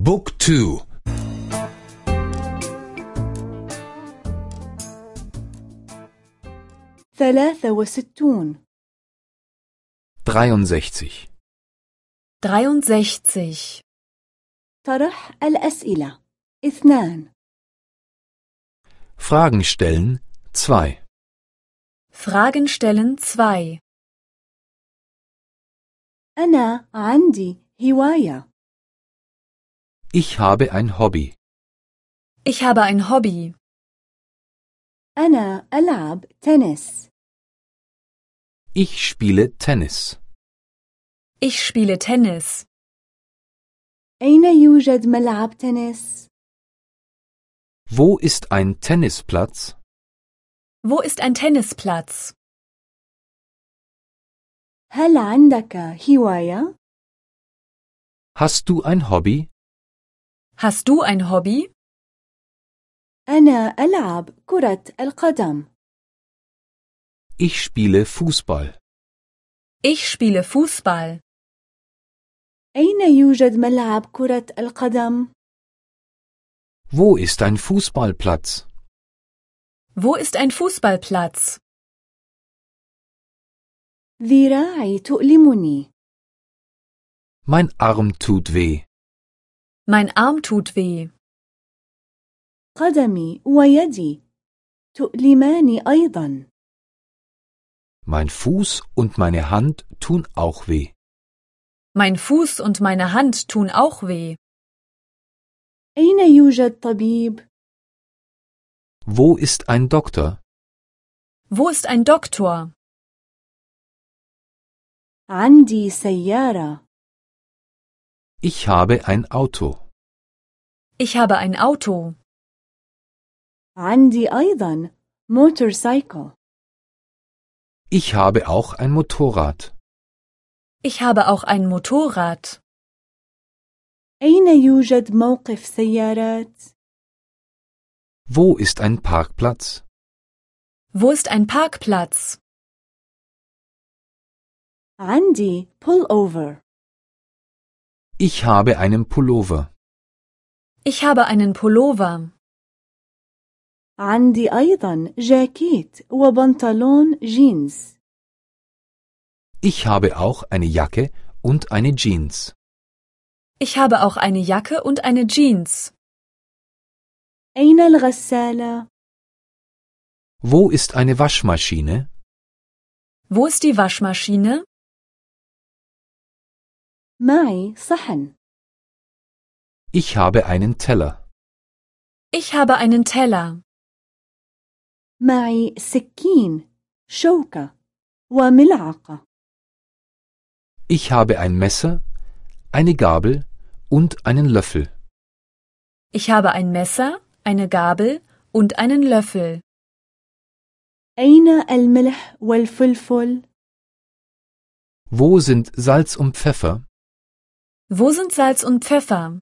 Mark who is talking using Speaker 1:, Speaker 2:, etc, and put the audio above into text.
Speaker 1: بوك تو
Speaker 2: ثلاثة وستون
Speaker 1: 63
Speaker 3: 63.
Speaker 2: طرح الأسئلة اثنان
Speaker 1: Fragen stellen 2
Speaker 3: Fragen stellen 2.
Speaker 2: أنا عندي هواية
Speaker 1: Ich habe ein Hobby.
Speaker 3: Ich habe ein Hobby.
Speaker 2: أنا ألعب تنس
Speaker 1: Ich spiele Tennis.
Speaker 3: Ich spiele Tennis.
Speaker 2: أين يوجد ملعب تنس؟
Speaker 1: Wo ist ein Tennisplatz?
Speaker 3: Wo ist ein Tennisplatz?
Speaker 2: هل عندك هواية؟
Speaker 1: Hast du ein Hobby?
Speaker 3: Hast du ein Hobby?
Speaker 2: أنا ألعب كرة القدم
Speaker 1: Ich spiele Fußball.
Speaker 3: Ich spiele Fußball.
Speaker 2: أين يوجد ملعب كرة القدم؟
Speaker 1: Wo ist ein Fußballplatz?
Speaker 3: Wo ist ein Fußballplatz?
Speaker 2: ذراعي تؤلمني
Speaker 1: Mein Arm tut weh.
Speaker 3: Mein Arm tut weh.
Speaker 2: قدمي ويدي تؤلماني أيضا
Speaker 1: Mein Fuß und meine Hand tun auch weh.
Speaker 3: Mein Fuß und meine Hand tun auch weh.
Speaker 2: أين يوجد طبيب؟
Speaker 1: Wo ist ein Doktor?
Speaker 3: Wo ist ein Doktor?
Speaker 2: عندي سيارة
Speaker 1: Ich habe ein Auto.
Speaker 3: Ich habe ein Auto.
Speaker 2: عندي أيضا موتورسايكل
Speaker 1: Ich habe auch ein Motorrad.
Speaker 3: Ich habe auch ein Motorrad.
Speaker 2: أين يوجد موقف سيارات؟
Speaker 1: Wo ist ein Parkplatz?
Speaker 3: Wo ist ein Parkplatz?
Speaker 2: عندي pullover
Speaker 1: Ich habe einen Pullover.
Speaker 3: Ich habe einen Pullover.
Speaker 2: عندي أيضا جاكيت وبنطلون جينز
Speaker 1: Ich habe auch eine Jacke und eine Jeans.
Speaker 3: Ich habe auch eine Jacke und eine Jeans.
Speaker 2: أين الغسالة؟
Speaker 1: Wo ist eine Waschmaschine?
Speaker 3: Wo ist die Waschmaschine?
Speaker 2: معي صحن
Speaker 1: Ich habe einen Teller.
Speaker 3: Ich habe einen Teller.
Speaker 2: معي سكين شوكة وملعقة
Speaker 1: Ich habe ein Messer, eine Gabel und einen Löffel.
Speaker 3: Ich habe ein Messer, eine Gabel und einen Löffel.
Speaker 2: أين الملح والفلفل؟
Speaker 1: Wo sind Salz und Pfeffer?
Speaker 3: Wo sind Salz und Pfeffer?